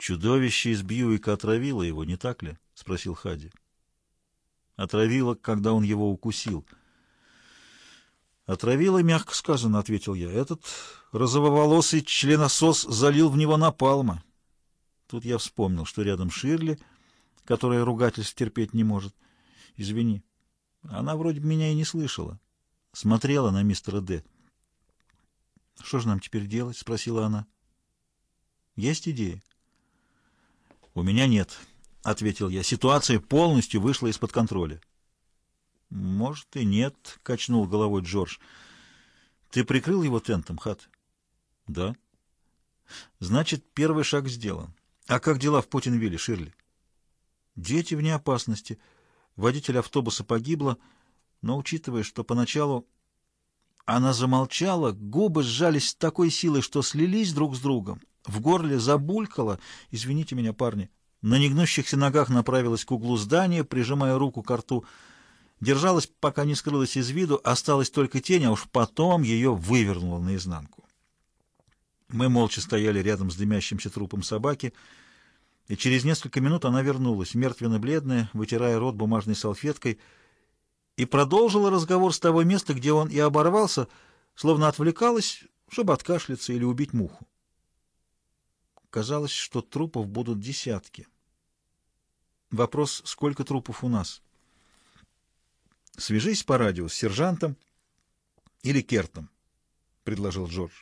Чудовище из Бьюика отравило его, не так ли? — спросил Хади. Отравило, когда он его укусил. Отравило, мягко сказано, — ответил я. Этот розововолосый членосос залил в него напалма. Тут я вспомнил, что рядом Ширли, которая ругательств терпеть не может. Извини. Она вроде меня и не слышала. Смотрела на мистера Д. «Что же нам теперь делать?» — спросила она. «Есть идеи?» «У меня нет», — ответил я. «Ситуация полностью вышла из-под контроля». «Может и нет», — качнул головой Джордж. «Ты прикрыл его тентом, Хат?» «Да». «Значит, первый шаг сделан. А как дела в Путинвилле, Ширли?» «Дети вне опасности. Водитель автобуса погибла, но, учитывая, что поначалу она замолчала, губы сжались с такой силой, что слились друг с другом. В горле забулькало. «Извините меня, парни». На негнущихся ногах направилась к углу здания, прижимая руку к рту. Держалась, пока не скрылась из виду, осталась только тень, а уж потом ее вывернуло наизнанку. Мы молча стояли рядом с дымящимся трупом собаки, и через несколько минут она вернулась, мертвенно-бледная, вытирая рот бумажной салфеткой, и продолжила разговор с того места, где он и оборвался, словно отвлекалась, чтобы откашляться или убить муху. Казалось, что трупов будут десятки. Вопрос, сколько трупов у нас? Свяжись по радио с сержантом или Кертом, предложил Джордж.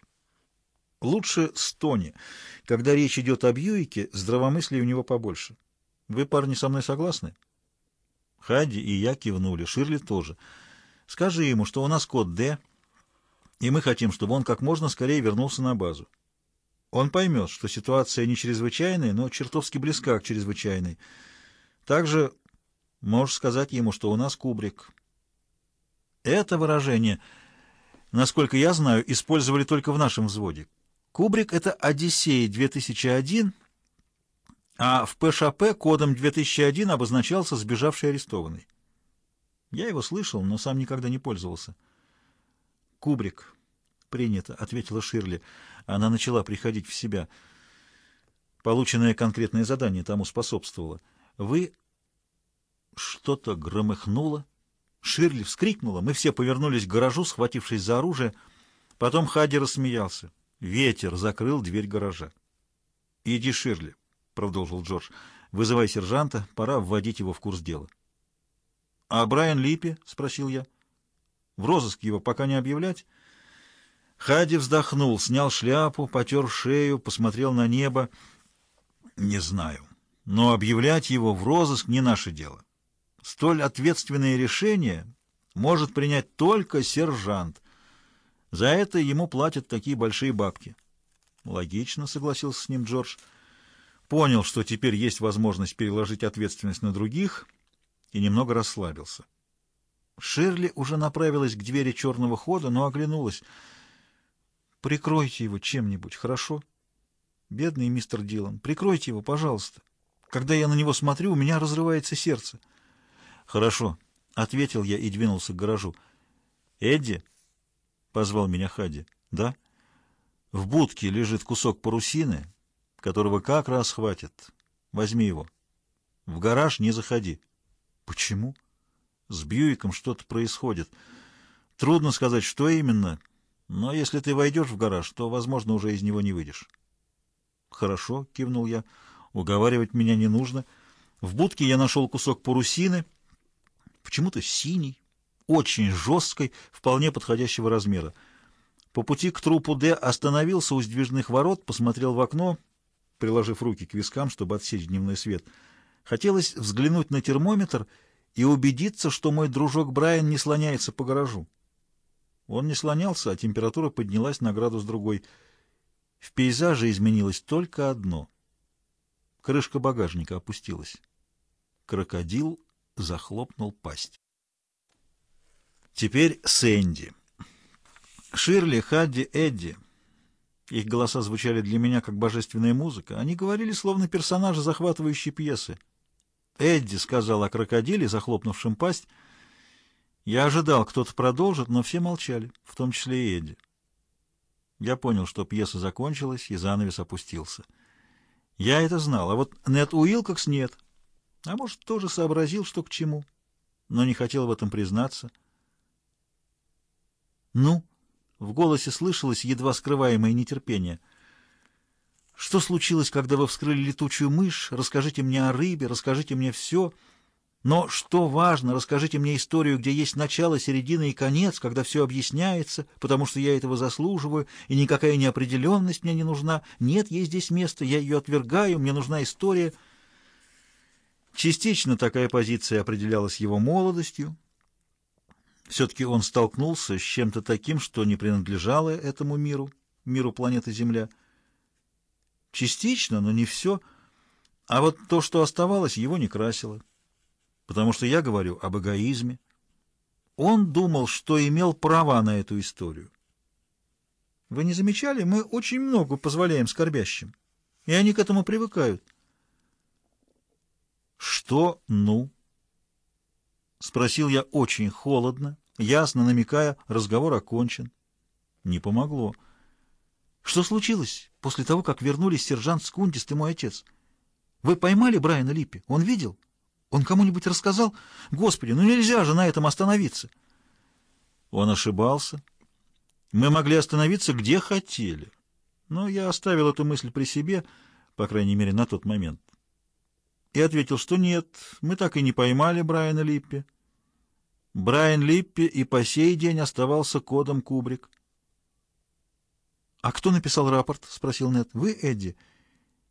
Лучше с Тони. Когда речь идет об Бьюике, здравомыслия у него побольше. Вы, парни, со мной согласны? Хади и я кивнули, Ширли тоже. Скажи ему, что у нас код «Д», и мы хотим, чтобы он как можно скорее вернулся на базу. Он поймет, что ситуация не чрезвычайная, но чертовски близка к чрезвычайной. Также можешь сказать ему, что у нас кубрик. Это выражение, насколько я знаю, использовали только в нашем взводе. Кубрик — это «Одиссей-2001», а в ПШП кодом 2001 обозначался сбежавший арестованный. Я его слышал, но сам никогда не пользовался. «Кубрик», «Принято», — ответила Ширли. Она начала приходить в себя. Полученное конкретное задание тому способствовало. «Вы...» Что-то громыхнуло. Ширли вскрикнула. Мы все повернулись к гаражу, схватившись за оружие. Потом Хади рассмеялся. Ветер закрыл дверь гаража. «Иди, Ширли», — продолжил Джордж. «Вызывай сержанта, пора вводить его в курс дела». «А Брайан Липпи?» — спросил я. «В розыск его пока не объявлять?» Хади вздохнул, снял шляпу, потер шею, посмотрел на небо. Не знаю, но объявлять его в розыск не наше дело. Столь ответственное решение может принять только сержант. За это ему платят такие большие бабки. Логично, согласился с ним Джордж. Понял, что теперь есть возможность переложить ответственность на других, и немного расслабился. Ширли уже направилась к двери черного хода, но оглянулась — Прикройте его чем-нибудь, хорошо? Бедный мистер Дилан, прикройте его, пожалуйста. Когда я на него смотрю, у меня разрывается сердце. Хорошо, — ответил я и двинулся к гаражу. Эдди, — позвал меня Хади, — да? В будке лежит кусок парусины, которого как раз хватит. Возьми его. В гараж не заходи. Почему? С Бьюиком что-то происходит. Трудно сказать, что именно, — но если ты войдешь в гараж, то, возможно, уже из него не выйдешь. Хорошо, кивнул я. Уговаривать меня не нужно. В будке я нашел кусок парусины, почему-то синий, очень жесткой, вполне подходящего размера. По пути к трупу Д остановился у сдвижных ворот, посмотрел в окно, приложив руки к вискам, чтобы отсечь дневной свет. Хотелось взглянуть на термометр и убедиться, что мой дружок Брайан не слоняется по гаражу. Он не слонялся, а температура поднялась на градус другой. В пейзаже изменилось только одно. Крышка багажника опустилась. Крокодил захлопнул пасть. Теперь Сэнди. Ширли, Хадди, Эдди. Их голоса звучали для меня как божественная музыка. Они говорили словно персонажи захватывающей пьесы. Эдди сказал о крокодиле, захлопнувшем пасть, я ожидал, кто-то продолжит, но все молчали, в том числе и Эдди. Я понял, что пьеса закончилась, и занавес опустился. Я это знал, а вот Нед Уилкокс нет. А может, тоже сообразил, что к чему, но не хотел в этом признаться. «Ну?» — в голосе слышалось едва скрываемое нетерпение. «Что случилось, когда вы вскрыли летучую мышь? Расскажите мне о рыбе, расскажите мне все». Но что важно, расскажите мне историю, где есть начало, середина и конец, когда все объясняется, потому что я этого заслуживаю, и никакая неопределенность мне не нужна. Нет, есть здесь место, я ее отвергаю, мне нужна история. Частично такая позиция определялась его молодостью. Все-таки он столкнулся с чем-то таким, что не принадлежало этому миру, миру планеты Земля. Частично, но не все. А вот то, что оставалось, его не красило потому что я говорю об эгоизме. Он думал, что имел права на эту историю. Вы не замечали? Мы очень много позволяем скорбящим, и они к этому привыкают. Что «ну»? Спросил я очень холодно, ясно намекая, разговор окончен. Не помогло. Что случилось после того, как вернулись сержант Скундист и мой отец? Вы поймали Брайана Липпи? Он видел? — он кому-нибудь рассказал? Господи, ну нельзя же на этом остановиться. Он ошибался. Мы могли остановиться где хотели. Но я оставил эту мысль при себе, по крайней мере, на тот момент. И ответил, что нет, мы так и не поймали Брайана Липпи. Брайан Липпи и по сей день оставался кодом Кубрик. «А кто написал рапорт?» — спросил Нед. «Вы, Эдди?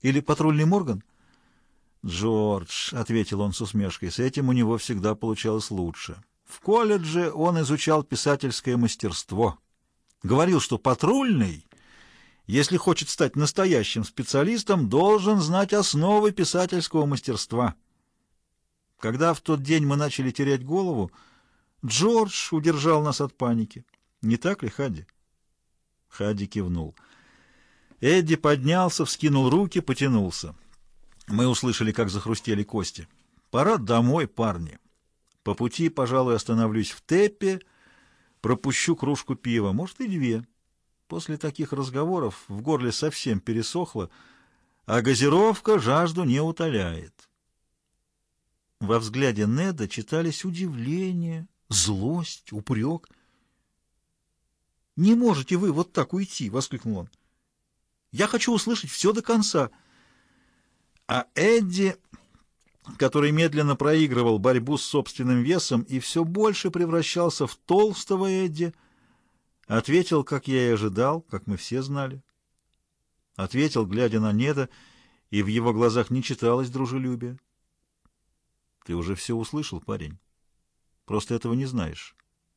Или патрульный Морган?» «Джордж», — ответил он с усмешкой, — «с этим у него всегда получалось лучше. В колледже он изучал писательское мастерство. Говорил, что патрульный, если хочет стать настоящим специалистом, должен знать основы писательского мастерства. Когда в тот день мы начали терять голову, Джордж удержал нас от паники. Не так ли, Хадди?» Хадди кивнул. Эдди поднялся, вскинул руки, потянулся. Мы услышали, как захрустели кости. «Пора домой, парни. По пути, пожалуй, остановлюсь в Теппе, пропущу кружку пива, может, и две. После таких разговоров в горле совсем пересохло, а газировка жажду не утоляет». Во взгляде Неда читались удивление, злость, упрек. «Не можете вы вот так уйти!» — воскликнул он. «Я хочу услышать все до конца!» А Эдди, который медленно проигрывал борьбу с собственным весом и все больше превращался в толстого Эдди, ответил, как я и ожидал, как мы все знали. Ответил, глядя на Неда, и в его глазах не читалось дружелюбия. Ты уже все услышал, парень. Просто этого не знаешь.